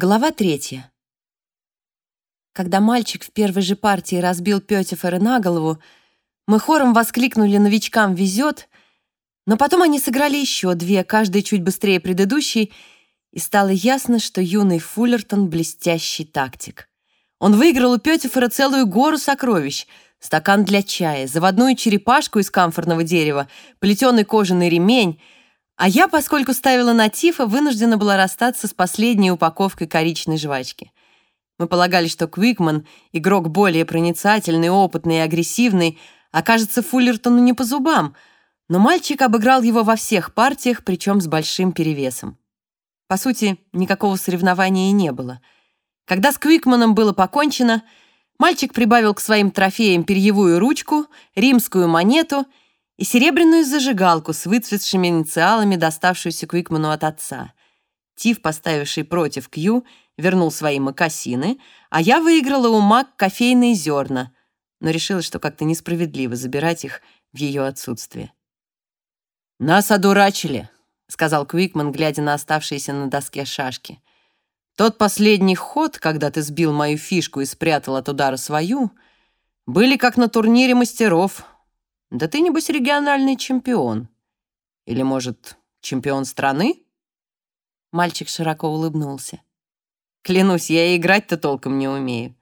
Глава третья. Когда мальчик в первой же партии разбил Пётифера на голову, мы хором воскликнули «Новичкам везет!», но потом они сыграли еще две, каждая чуть быстрее предыдущей, и стало ясно, что юный Фуллертон — блестящий тактик. Он выиграл у Пётифера целую гору сокровищ — стакан для чая, заводную черепашку из камфорного дерева, плетеный кожаный ремень — а я, поскольку ставила на Тифа, вынуждена была расстаться с последней упаковкой коричной жвачки. Мы полагали, что Квикман, игрок более проницательный, опытный и агрессивный, окажется Фуллертону не по зубам, но мальчик обыграл его во всех партиях, причем с большим перевесом. По сути, никакого соревнования и не было. Когда с Квикманом было покончено, мальчик прибавил к своим трофеям перьевую ручку, римскую монету — и серебряную зажигалку с выцветшими инициалами, доставшуюся Квикману от отца. Тиф, поставивший против Кью, вернул свои мокасины, а я выиграла у Мак кофейные зерна, но решила, что как-то несправедливо забирать их в ее отсутствие. «Нас одурачили», — сказал Квикман, глядя на оставшиеся на доске шашки. «Тот последний ход, когда ты сбил мою фишку и спрятал от удара свою, были как на турнире мастеров, да ты, небось, региональный чемпион. Или, может, чемпион страны?» Мальчик широко улыбнулся. «Клянусь, я играть-то толком не умею.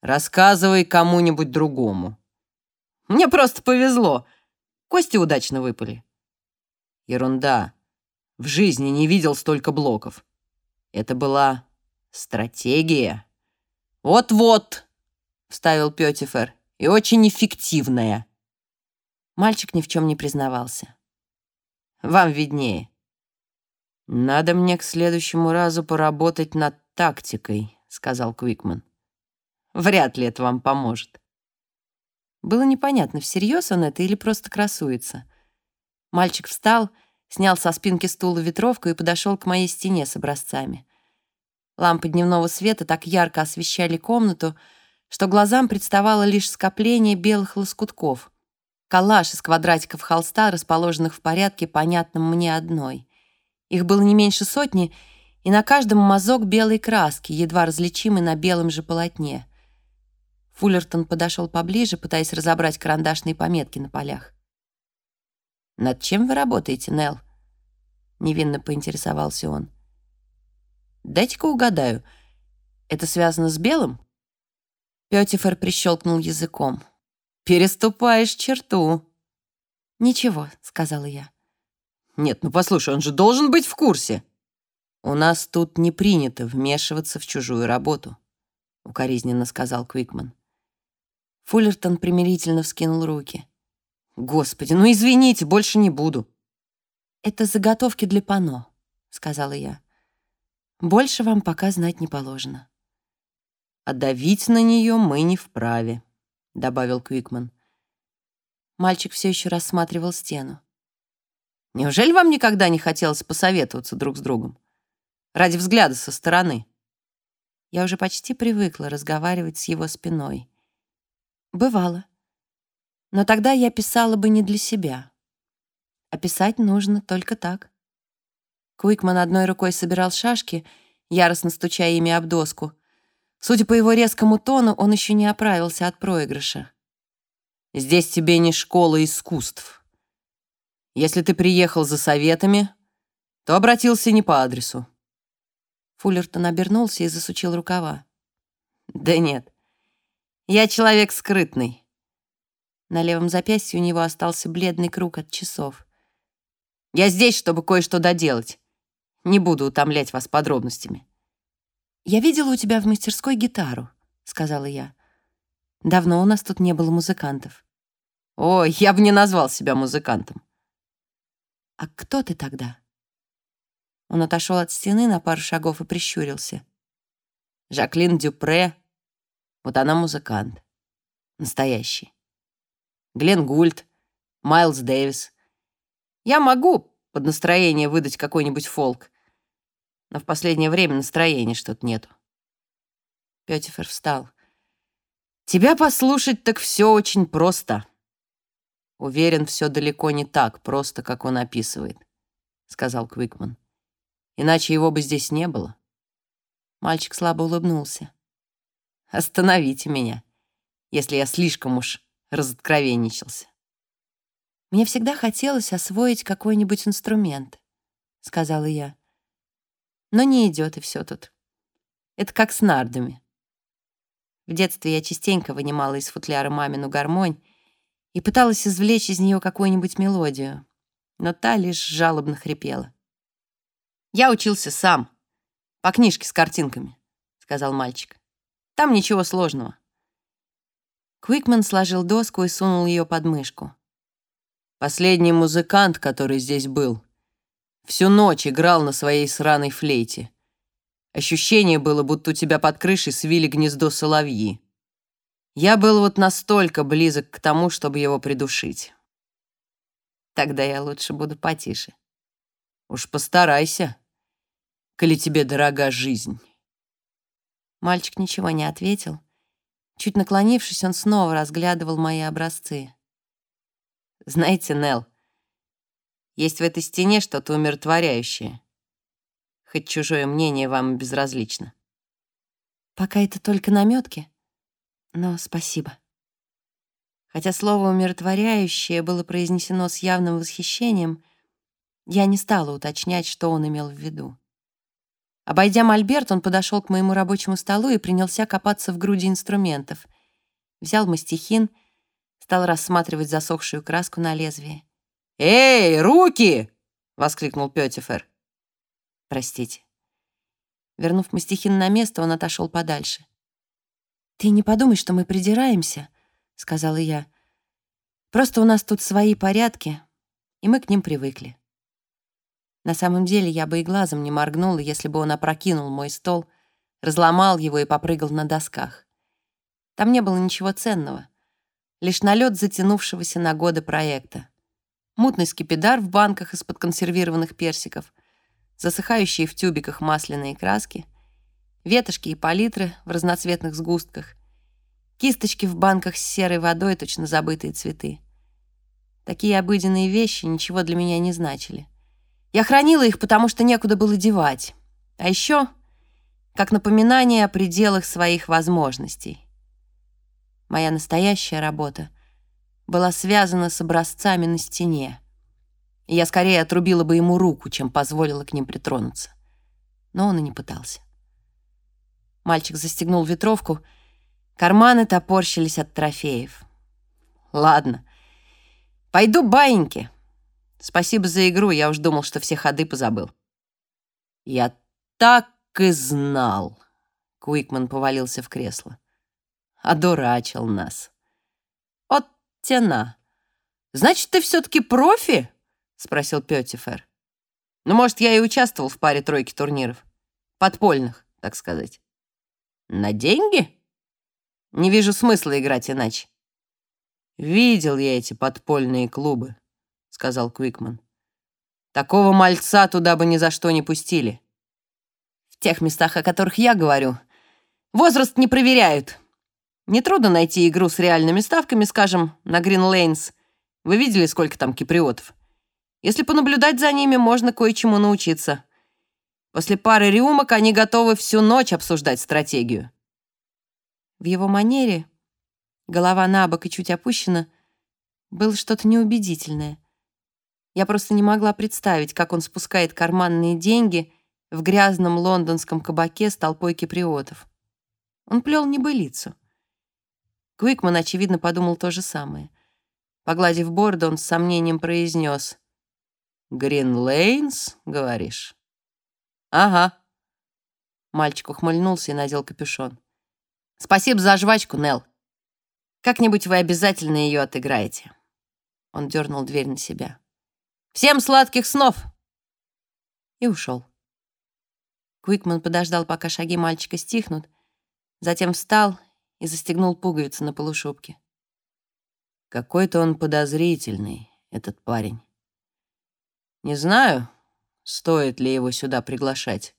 Рассказывай кому-нибудь другому. Мне просто повезло. Кости удачно выпали». «Ерунда. В жизни не видел столько блоков. Это была стратегия». «Вот-вот», — вставил Пётифер, — «и очень эффективная». Мальчик ни в чем не признавался. «Вам виднее». «Надо мне к следующему разу поработать над тактикой», — сказал Квикман. «Вряд ли это вам поможет». Было непонятно, всерьез он это или просто красуется. Мальчик встал, снял со спинки стула ветровку и подошел к моей стене с образцами. Лампы дневного света так ярко освещали комнату, что глазам представало лишь скопление белых лоскутков коллаж из квадратиков холста, расположенных в порядке, понятном мне одной. Их было не меньше сотни, и на каждом мазок белой краски, едва различимый на белом же полотне. Фуллертон подошел поближе, пытаясь разобрать карандашные пометки на полях. «Над чем вы работаете, Нелл?» Невинно поинтересовался он. «Дайте-ка угадаю. Это связано с белым?» Пётифер прищелкнул языком. Переступаешь черту». «Ничего», — сказала я. «Нет, ну послушай, он же должен быть в курсе». «У нас тут не принято вмешиваться в чужую работу», — укоризненно сказал Квикман. Фуллертон примирительно вскинул руки. «Господи, ну извините, больше не буду». «Это заготовки для пано», — сказала я. «Больше вам пока знать не положено». «А давить на нее мы не вправе», — добавил Квикман. Мальчик все еще рассматривал стену. «Неужели вам никогда не хотелось посоветоваться друг с другом? Ради взгляда со стороны?» Я уже почти привыкла разговаривать с его спиной. Бывало. Но тогда я писала бы не для себя. А писать нужно только так. Куикман одной рукой собирал шашки, яростно стуча ими об доску, Судя по его резкому тону, он еще не оправился от проигрыша. «Здесь тебе не школа искусств. Если ты приехал за советами, то обратился не по адресу». Фуллертон обернулся и засучил рукава. «Да нет, я человек скрытный». На левом запястье у него остался бледный круг от часов. «Я здесь, чтобы кое-что доделать. Не буду утомлять вас подробностями». «Я видела у тебя в мастерской гитару», — сказала я. «Давно у нас тут не было музыкантов». «Ой, я бы не назвал себя музыкантом». «А кто ты тогда?» Он отошел от стены на пару шагов и прищурился. «Жаклин Дюпре. Вот она музыкант. Настоящий. Глен Гульт, Майлз Дэвис. Я могу под настроение выдать какой-нибудь фолк, но в последнее время настроения что-то нету. Пётифер встал. «Тебя послушать так все очень просто». «Уверен, все далеко не так просто, как он описывает», — сказал Квикман. «Иначе его бы здесь не было». Мальчик слабо улыбнулся. «Остановите меня, если я слишком уж разоткровенничался». «Мне всегда хотелось освоить какой-нибудь инструмент», — сказала я. «Но не идет и все тут. Это как с нардами. В детстве я частенько вынимала из футляра мамину гармонь и пыталась извлечь из нее какую-нибудь мелодию, но та лишь жалобно хрипела. «Я учился сам, по книжке с картинками», — сказал мальчик. «Там ничего сложного». Квикман сложил доску и сунул ее под мышку. «Последний музыкант, который здесь был, всю ночь играл на своей сраной флейте. Ощущение было, будто у тебя под крышей свили гнездо соловьи. Я был вот настолько близок к тому, чтобы его придушить. Тогда я лучше буду потише. Уж постарайся, коли тебе дорога жизнь. Мальчик ничего не ответил. Чуть наклонившись, он снова разглядывал мои образцы. Знаете, Нел, есть в этой стене что-то умиротворяющее хоть чужое мнение вам безразлично. Пока это только намётки, но спасибо. Хотя слово «умиротворяющее» было произнесено с явным восхищением, я не стала уточнять, что он имел в виду. Обойдя мольберт, он подошел к моему рабочему столу и принялся копаться в груди инструментов. Взял мастихин, стал рассматривать засохшую краску на лезвии. «Эй, руки!» — воскликнул Пётифер. Простите. Вернув мастихин на место, он отошел подальше. «Ты не подумай, что мы придираемся», — сказала я. «Просто у нас тут свои порядки, и мы к ним привыкли». На самом деле я бы и глазом не моргнула, если бы он опрокинул мой стол, разломал его и попрыгал на досках. Там не было ничего ценного, лишь налет затянувшегося на годы проекта. Мутный скипидар в банках из-под консервированных персиков, засыхающие в тюбиках масляные краски, ветошки и палитры в разноцветных сгустках, кисточки в банках с серой водой, точно забытые цветы. Такие обыденные вещи ничего для меня не значили. Я хранила их, потому что некуда было девать. А еще как напоминание о пределах своих возможностей. Моя настоящая работа была связана с образцами на стене, я скорее отрубила бы ему руку, чем позволила к ним притронуться. Но он и не пытался. Мальчик застегнул ветровку, карманы топорщились от трофеев. «Ладно, пойду баиньки. Спасибо за игру, я уж думал, что все ходы позабыл». «Я так и знал!» Куикман повалился в кресло. «Одурачил нас». «От тена. Значит, ты все-таки профи?» — спросил Пётифер. «Ну, может, я и участвовал в паре тройки турниров. Подпольных, так сказать». «На деньги?» «Не вижу смысла играть иначе». «Видел я эти подпольные клубы», — сказал Квикман. «Такого мальца туда бы ни за что не пустили». «В тех местах, о которых я говорю, возраст не проверяют. Нетрудно найти игру с реальными ставками, скажем, на Грин Лейнс. Вы видели, сколько там киприотов?» Если понаблюдать за ними, можно кое-чему научиться. После пары рюмок они готовы всю ночь обсуждать стратегию. В его манере, голова на бок и чуть опущена, было что-то неубедительное. Я просто не могла представить, как он спускает карманные деньги в грязном лондонском кабаке с толпой киприотов. Он плел небылицу. Квикман, очевидно, подумал то же самое. Погладив бороду, он с сомнением произнес. Грин Лейнс, говоришь? Ага. Мальчик ухмыльнулся и надел капюшон. Спасибо за жвачку, Нел. Как-нибудь вы обязательно ее отыграете. Он дернул дверь на себя. Всем сладких снов! И ушел. Куикман подождал, пока шаги мальчика стихнут, затем встал и застегнул пуговицы на полушубке. Какой-то он подозрительный, этот парень. Не знаю, стоит ли его сюда приглашать.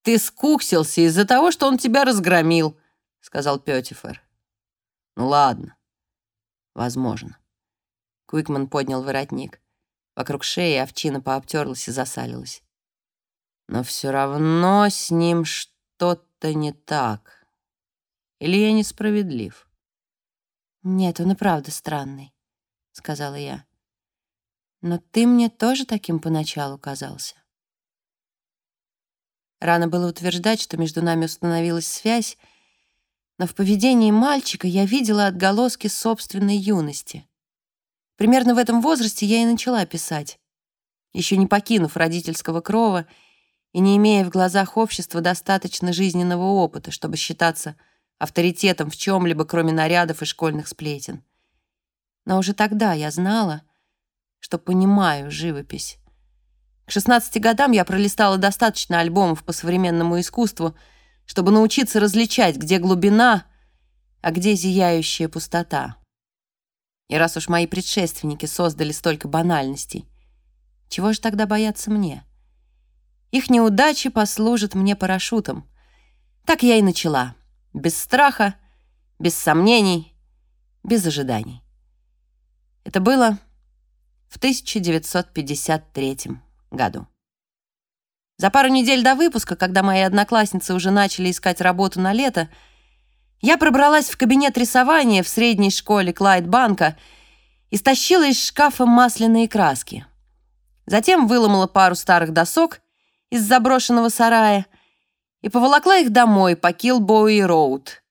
«Ты скуксился из-за того, что он тебя разгромил», — сказал Пётифер. «Ну ладно, возможно». Куикман поднял воротник. Вокруг шеи овчина пообтерлась и засалилась. Но все равно с ним что-то не так. Или я несправедлив? «Нет, он и правда странный», — сказала я. «Но ты мне тоже таким поначалу казался». Рано было утверждать, что между нами установилась связь, но в поведении мальчика я видела отголоски собственной юности. Примерно в этом возрасте я и начала писать, еще не покинув родительского крова и не имея в глазах общества достаточно жизненного опыта, чтобы считаться авторитетом в чем-либо, кроме нарядов и школьных сплетен. Но уже тогда я знала, что понимаю живопись. К 16 годам я пролистала достаточно альбомов по современному искусству, чтобы научиться различать, где глубина, а где зияющая пустота. И раз уж мои предшественники создали столько банальностей, чего же тогда бояться мне? Их неудачи послужат мне парашютом. Так я и начала. Без страха, без сомнений, без ожиданий. Это было в 1953 году. За пару недель до выпуска, когда мои одноклассницы уже начали искать работу на лето, я пробралась в кабинет рисования в средней школе Клайд-банка и стащила из шкафа масляные краски. Затем выломала пару старых досок из заброшенного сарая и поволокла их домой по Килбоуи-роуд.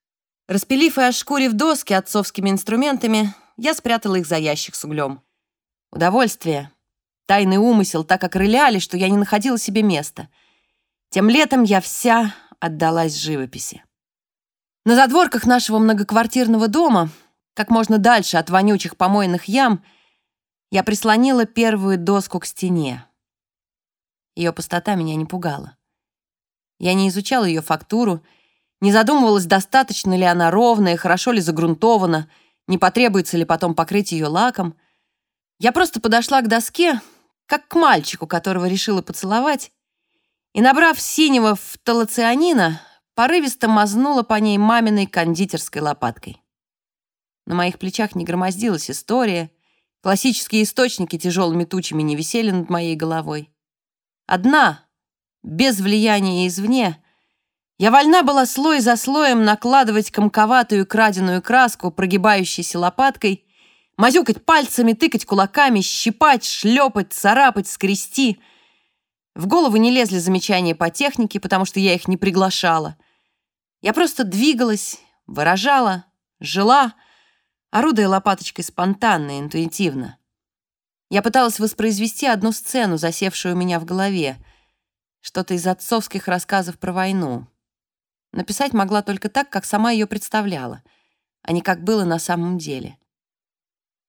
Распилив и ошкурив доски отцовскими инструментами, я спрятала их за ящик с углем. Удовольствие Тайный умысел так окрыляли, что я не находила себе места. Тем летом я вся отдалась живописи. На задворках нашего многоквартирного дома, как можно дальше от вонючих помойных ям, я прислонила первую доску к стене. Ее пустота меня не пугала. Я не изучала ее фактуру, не задумывалась, достаточно ли она ровная, хорошо ли загрунтована, не потребуется ли потом покрыть ее лаком. Я просто подошла к доске, как к мальчику, которого решила поцеловать, и, набрав синего фталоцианина, порывисто мазнула по ней маминой кондитерской лопаткой. На моих плечах не громоздилась история, классические источники тяжелыми тучами не висели над моей головой. Одна, без влияния извне, я вольна была слой за слоем накладывать комковатую краденую краску, прогибающейся лопаткой, Мазюкать пальцами, тыкать кулаками, щипать, шлепать, царапать, скрести. В голову не лезли замечания по технике, потому что я их не приглашала. Я просто двигалась, выражала, жила, орудуя лопаточкой спонтанно, интуитивно. Я пыталась воспроизвести одну сцену, засевшую у меня в голове. Что-то из отцовских рассказов про войну. Написать могла только так, как сама ее представляла, а не как было на самом деле.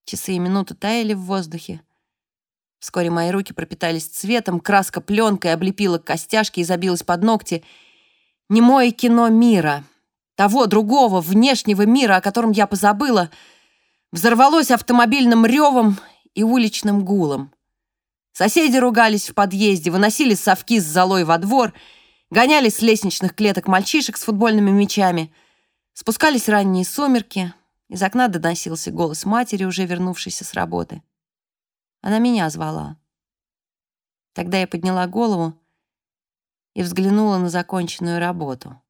Часы и минуты таяли в воздухе. Вскоре мои руки пропитались цветом, краска пленкой облепила костяшки и забилась под ногти. Немое кино мира, того другого, внешнего мира, о котором я позабыла, взорвалось автомобильным ревом и уличным гулом. Соседи ругались в подъезде, выносили совки с золой во двор, гоняли с лестничных клеток мальчишек с футбольными мячами. Спускались ранние сумерки, из окна доносился голос матери, уже вернувшейся с работы. Она меня звала. Тогда я подняла голову и взглянула на законченную работу.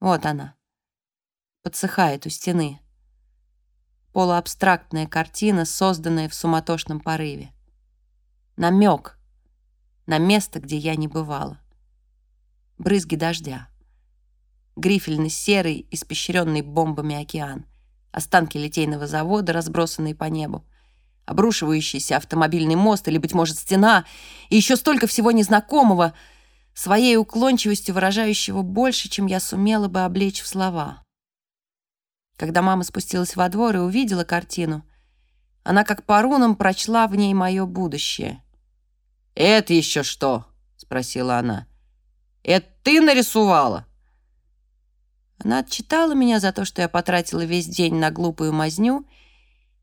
Вот она, подсыхает у стены. Полуабстрактная картина, созданная в суматошном порыве. Намек на место, где я не бывала. Брызги дождя. Грифельно-серый, испещренный бомбами океан останки литейного завода, разбросанные по небу, обрушивающийся автомобильный мост или, быть может, стена, и еще столько всего незнакомого, своей уклончивостью выражающего больше, чем я сумела бы облечь в слова. Когда мама спустилась во двор и увидела картину, она как по рунам прочла в ней мое будущее. «Это еще что?» — спросила она. «Это ты нарисовала?» Она отчитала меня за то, что я потратила весь день на глупую мазню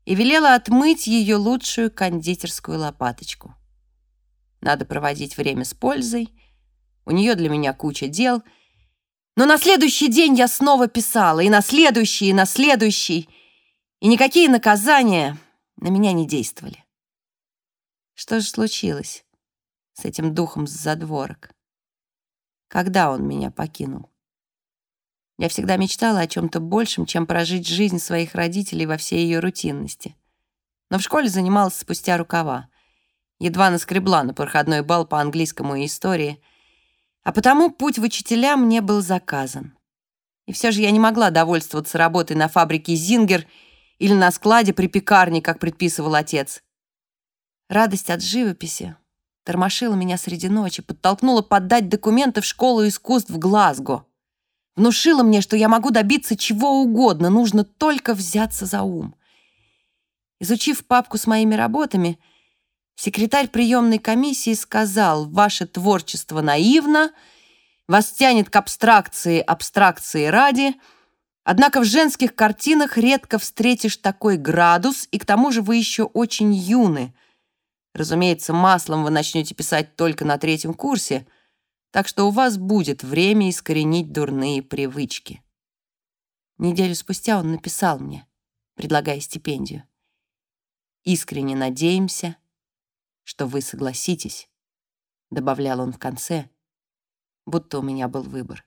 и велела отмыть ее лучшую кондитерскую лопаточку. Надо проводить время с пользой, у нее для меня куча дел. Но на следующий день я снова писала, и на следующий, и на следующий, и никакие наказания на меня не действовали. Что же случилось с этим духом с задворок? когда он меня покинул. Я всегда мечтала о чем-то большем, чем прожить жизнь своих родителей во всей ее рутинности. Но в школе занималась спустя рукава. Едва наскребла на проходной бал по английскому и истории. А потому путь в учителя мне был заказан. И все же я не могла довольствоваться работой на фабрике «Зингер» или на складе при пекарне, как предписывал отец. Радость от живописи тормошила меня среди ночи, подтолкнула поддать документы в школу искусств в Глазго. Внушила мне, что я могу добиться чего угодно, нужно только взяться за ум. Изучив папку с моими работами, секретарь приемной комиссии сказал, «Ваше творчество наивно, вас тянет к абстракции абстракции ради, однако в женских картинах редко встретишь такой градус, и к тому же вы еще очень юны. Разумеется, маслом вы начнете писать только на третьем курсе, так что у вас будет время искоренить дурные привычки. Неделю спустя он написал мне, предлагая стипендию. «Искренне надеемся, что вы согласитесь», — добавлял он в конце, будто у меня был выбор.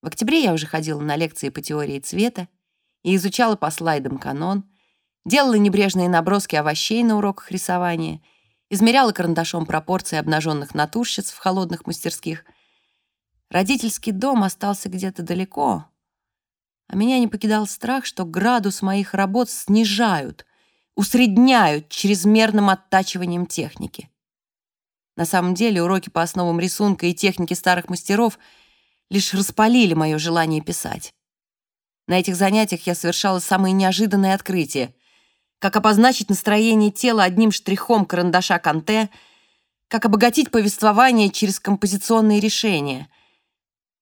В октябре я уже ходила на лекции по теории цвета и изучала по слайдам канон — делала небрежные наброски овощей на уроках рисования, измеряла карандашом пропорции обнаженных натурщиц в холодных мастерских. Родительский дом остался где-то далеко, а меня не покидал страх, что градус моих работ снижают, усредняют чрезмерным оттачиванием техники. На самом деле уроки по основам рисунка и техники старых мастеров лишь распалили мое желание писать. На этих занятиях я совершала самые неожиданные открытия как обозначить настроение тела одним штрихом карандаша Канте, как обогатить повествование через композиционные решения.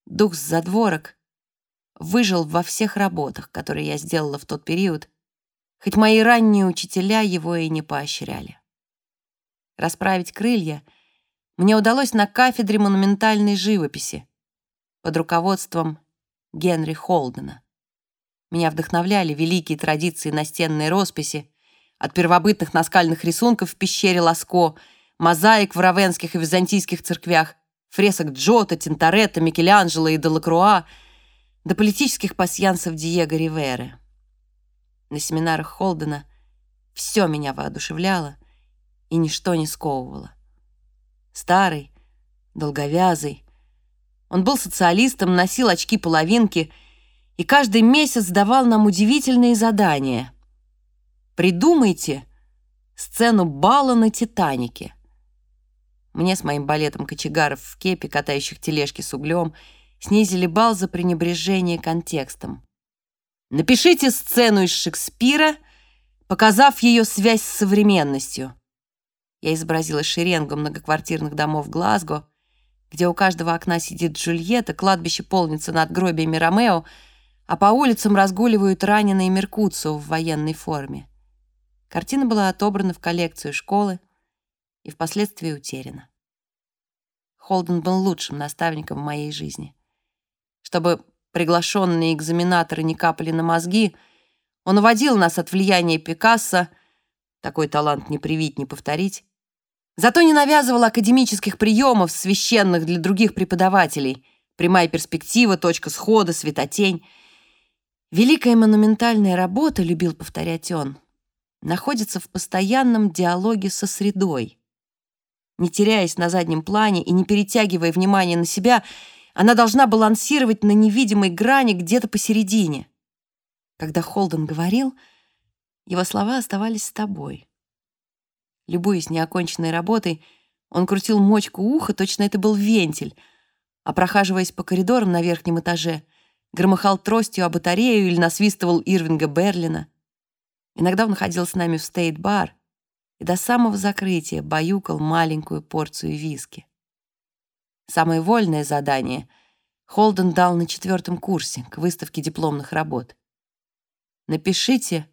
Дух с задворок выжил во всех работах, которые я сделала в тот период, хоть мои ранние учителя его и не поощряли. Расправить крылья мне удалось на кафедре монументальной живописи под руководством Генри Холдена. Меня вдохновляли великие традиции настенной росписи, от первобытных наскальных рисунков в пещере Ласко, мозаик в равенских и византийских церквях, фресок Джота, Тинторетто, Микеланджело и Делакруа, до политических пасьянсов Диего Риверы. На семинарах Холдена все меня воодушевляло и ничто не сковывало. Старый, долговязый, он был социалистом, носил очки-половинки — и каждый месяц давал нам удивительные задания. Придумайте сцену бала на «Титанике». Мне с моим балетом кочегаров в кепе, катающих тележки с углем, снизили бал за пренебрежение контекстом. Напишите сцену из Шекспира, показав ее связь с современностью. Я изобразила шеренгу многоквартирных домов Глазго, где у каждого окна сидит Джульетта, кладбище полнится над гробиями Ромео, а по улицам разгуливают раненые Меркуцио в военной форме. Картина была отобрана в коллекцию школы и впоследствии утеряна. Холден был лучшим наставником в моей жизни. Чтобы приглашенные экзаменаторы не капали на мозги, он уводил нас от влияния Пикассо, такой талант не привить, не повторить, зато не навязывал академических приемов, священных для других преподавателей, прямая перспектива, точка схода, светотень — Великая монументальная работа, любил повторять он, находится в постоянном диалоге со средой. Не теряясь на заднем плане и не перетягивая внимание на себя, она должна балансировать на невидимой грани где-то посередине. Когда Холден говорил, его слова оставались с тобой. Любуясь неоконченной работой, он крутил мочку уха, точно это был вентиль, а прохаживаясь по коридорам на верхнем этаже — громыхал тростью о батарею или насвистывал Ирвинга Берлина. Иногда он ходил с нами в стейт-бар и до самого закрытия баюкал маленькую порцию виски. Самое вольное задание Холден дал на четвертом курсе к выставке дипломных работ. Напишите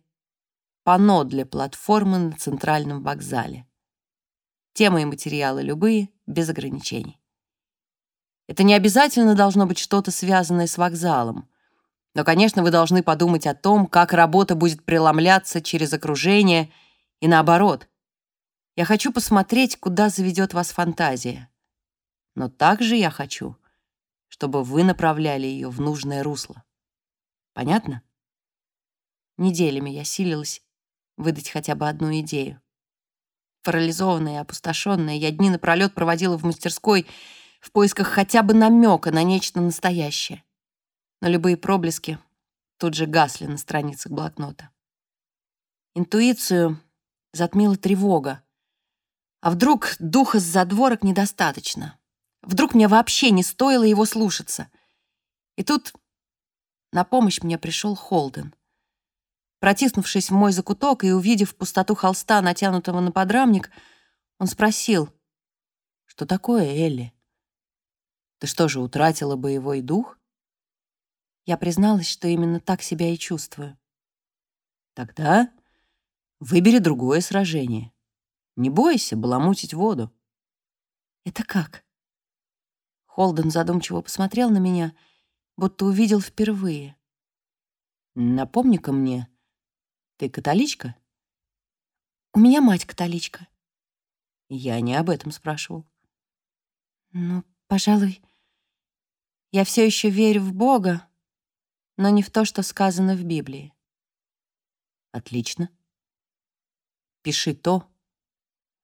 панно для платформы на центральном вокзале. Темы и материалы любые, без ограничений. Это не обязательно должно быть что-то связанное с вокзалом. Но, конечно, вы должны подумать о том, как работа будет преломляться через окружение и наоборот. Я хочу посмотреть, куда заведет вас фантазия. Но также я хочу, чтобы вы направляли ее в нужное русло. Понятно? Неделями я силилась выдать хотя бы одну идею. Парализованная и опустошенная, я дни напролёт проводила в мастерской в поисках хотя бы намека на нечто настоящее. Но любые проблески тут же гасли на страницах блокнота. Интуицию затмила тревога. А вдруг духа с задворок недостаточно? Вдруг мне вообще не стоило его слушаться? И тут на помощь мне пришел Холден. Протиснувшись в мой закуток и увидев пустоту холста, натянутого на подрамник, он спросил, «Что такое, Элли? Ты что же, утратила боевой дух?» Я призналась, что именно так себя и чувствую. «Тогда выбери другое сражение. Не бойся баламутить воду». «Это как?» Холден задумчиво посмотрел на меня, будто увидел впервые. «Напомни-ка мне, ты католичка?» «У меня мать католичка». «Я не об этом спрашивал». «Ну, пожалуй, я все еще верю в Бога, но не в то, что сказано в Библии». «Отлично. Пиши то,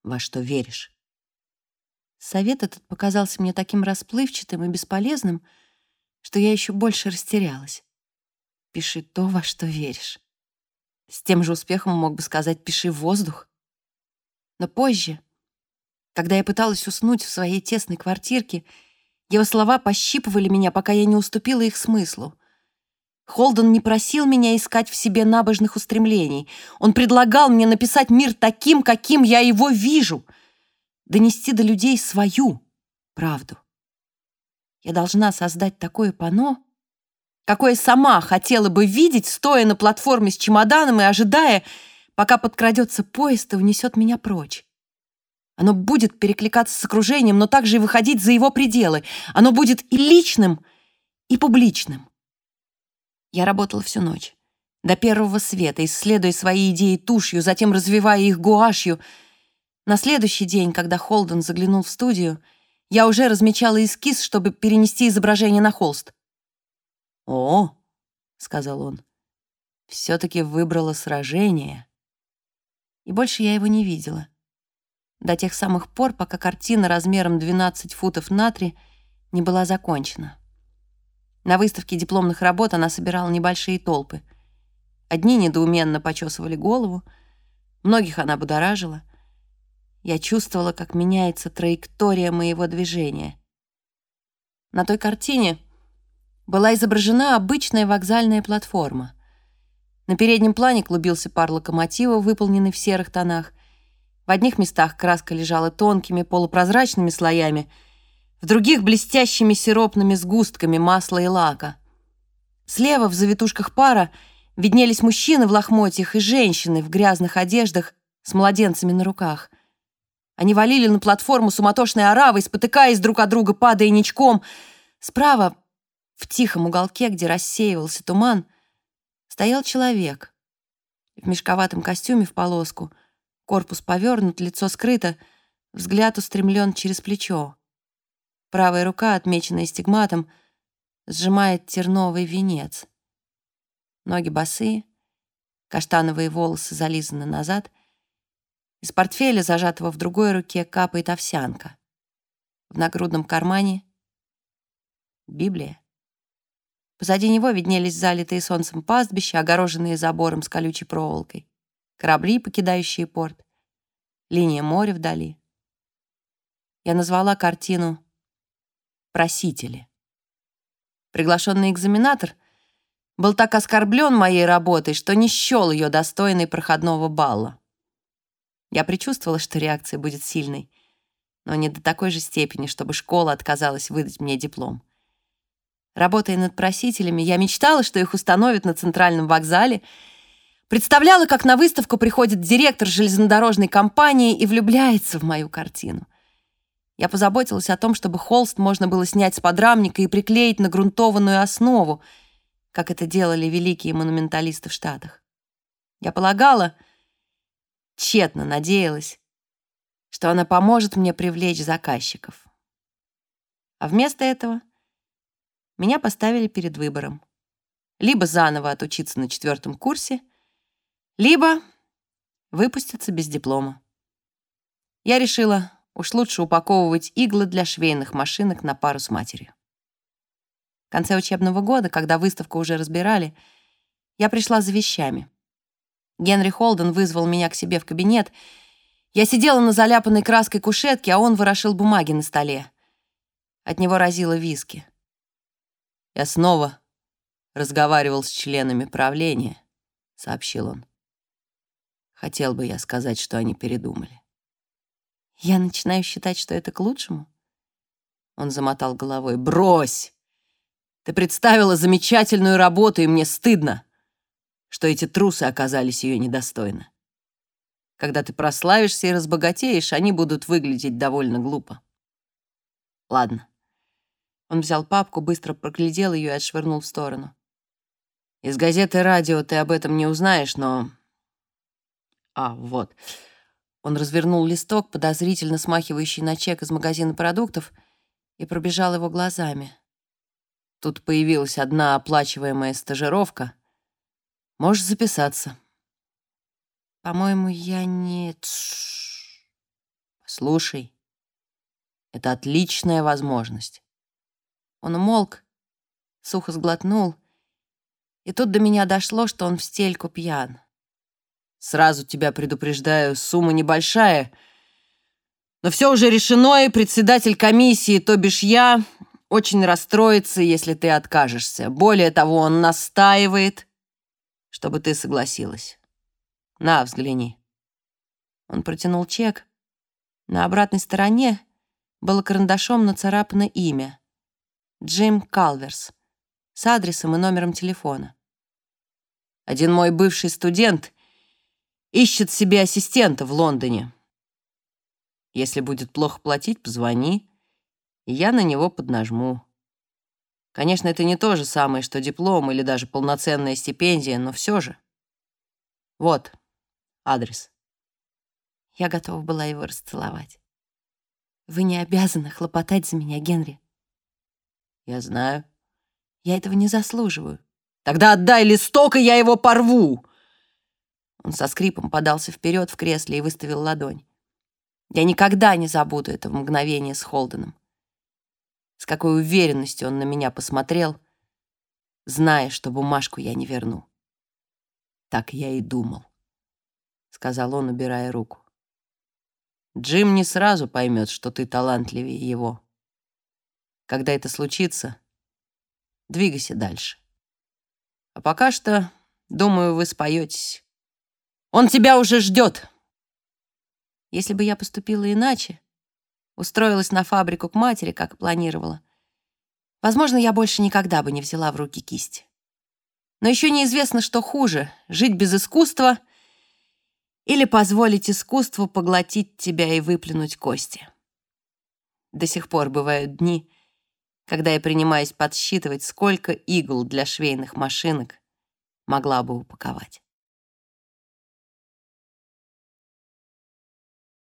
во что веришь». Совет этот показался мне таким расплывчатым и бесполезным, что я еще больше растерялась. Пиши то, во что веришь. С тем же успехом мог бы сказать «пиши воздух». Но позже, когда я пыталась уснуть в своей тесной квартирке, его слова пощипывали меня, пока я не уступила их смыслу. Холден не просил меня искать в себе набожных устремлений. Он предлагал мне написать мир таким, каким я его вижу, донести до людей свою правду. Я должна создать такое панно, какое сама хотела бы видеть, стоя на платформе с чемоданом и ожидая, пока подкрадется поезд и унесет меня прочь. Оно будет перекликаться с окружением, но также и выходить за его пределы. Оно будет и личным, и публичным. Я работала всю ночь, до первого света, исследуя свои идеи тушью, затем развивая их гуашью. На следующий день, когда Холден заглянул в студию, я уже размечала эскиз, чтобы перенести изображение на холст. «О», — сказал он, — «все-таки выбрала сражение». И больше я его не видела. До тех самых пор, пока картина размером 12 футов на 3 не была закончена. На выставке дипломных работ она собирала небольшие толпы. Одни недоуменно почесывали голову, многих она будоражила. Я чувствовала, как меняется траектория моего движения. На той картине была изображена обычная вокзальная платформа. На переднем плане клубился пар локомотива, выполненный в серых тонах. В одних местах краска лежала тонкими полупрозрачными слоями, в других — блестящими сиропными сгустками масла и лака. Слева в завитушках пара виднелись мужчины в лохмотьях и женщины в грязных одеждах с младенцами на руках. Они валили на платформу суматошной оравой, спотыкаясь друг от друга, падая ничком. Справа в тихом уголке, где рассеивался туман, стоял человек. В мешковатом костюме в полоску, корпус повернут, лицо скрыто, взгляд устремлен через плечо. Правая рука, отмеченная стигматом, сжимает терновый венец. Ноги босые, каштановые волосы зализаны назад. Из портфеля, зажатого в другой руке, капает овсянка. В нагрудном кармане — Библия. Позади него виднелись залитые солнцем пастбища, огороженные забором с колючей проволокой, корабли, покидающие порт, линия моря вдали. Я назвала картину «Просители». Приглашенный экзаменатор был так оскорблен моей работой, что не счел ее достойной проходного балла. Я предчувствовала, что реакция будет сильной, но не до такой же степени, чтобы школа отказалась выдать мне диплом. Работая над просителями, я мечтала, что их установят на центральном вокзале, представляла, как на выставку приходит директор железнодорожной компании и влюбляется в мою картину. Я позаботилась о том, чтобы холст можно было снять с подрамника и приклеить на грунтованную основу, как это делали великие монументалисты в Штатах. Я полагала, тщетно надеялась, что она поможет мне привлечь заказчиков. А вместо этого меня поставили перед выбором. Либо заново отучиться на четвертом курсе, либо выпуститься без диплома. Я решила, уж лучше упаковывать иглы для швейных машинок на пару с матерью. В конце учебного года, когда выставку уже разбирали, я пришла за вещами. Генри Холден вызвал меня к себе в кабинет. Я сидела на заляпанной краской кушетке, а он ворошил бумаги на столе. От него разило виски. «Я снова разговаривал с членами правления», — сообщил он. Хотел бы я сказать, что они передумали. Я начинаю считать, что это к лучшему. Он замотал головой. «Брось! Ты представила замечательную работу, и мне стыдно, что эти трусы оказались ее недостойны. Когда ты прославишься и разбогатеешь, они будут выглядеть довольно глупо. Ладно. Он взял папку, быстро проглядел ее и отшвырнул в сторону. Из газеты «Радио» ты об этом не узнаешь, но... А, вот. Он развернул листок, подозрительно смахивающий на чек из магазина продуктов, и пробежал его глазами. Тут появилась одна оплачиваемая стажировка. Можешь записаться. По-моему, я не... Слушай, это отличная возможность. Он умолк, сухо сглотнул, и тут до меня дошло, что он в стельку пьян. Сразу тебя предупреждаю, сумма небольшая, но все уже решено, и председатель комиссии, то бишь я, очень расстроится, если ты откажешься. Более того, он настаивает, чтобы ты согласилась. На, взгляни. Он протянул чек. На обратной стороне было карандашом нацарапано имя. Джим Калверс. С адресом и номером телефона. Один мой бывший студент ищет себе ассистента в Лондоне. Если будет плохо платить, позвони и я на него поднажму. Конечно, это не то же самое, что диплом или даже полноценная стипендия, но все же. Вот адрес. Я готова была его расцеловать. Вы не обязаны хлопотать за меня, Генри. Я знаю. Я этого не заслуживаю. Тогда отдай листок, и я его порву. Он со скрипом подался вперед в кресле и выставил ладонь. Я никогда не забуду этого мгновения с Холденом с какой уверенностью он на меня посмотрел, зная, что бумажку я не верну. «Так я и думал», — сказал он, убирая руку. «Джим не сразу поймет, что ты талантливее его. Когда это случится, двигайся дальше. А пока что, думаю, вы споетесь. Он тебя уже ждет!» Если бы я поступила иначе, устроилась на фабрику к матери, как планировала. Возможно, я больше никогда бы не взяла в руки кисть. Но еще неизвестно, что хуже — жить без искусства или позволить искусству поглотить тебя и выплюнуть кости. До сих пор бывают дни, когда я принимаюсь подсчитывать, сколько игл для швейных машинок могла бы упаковать.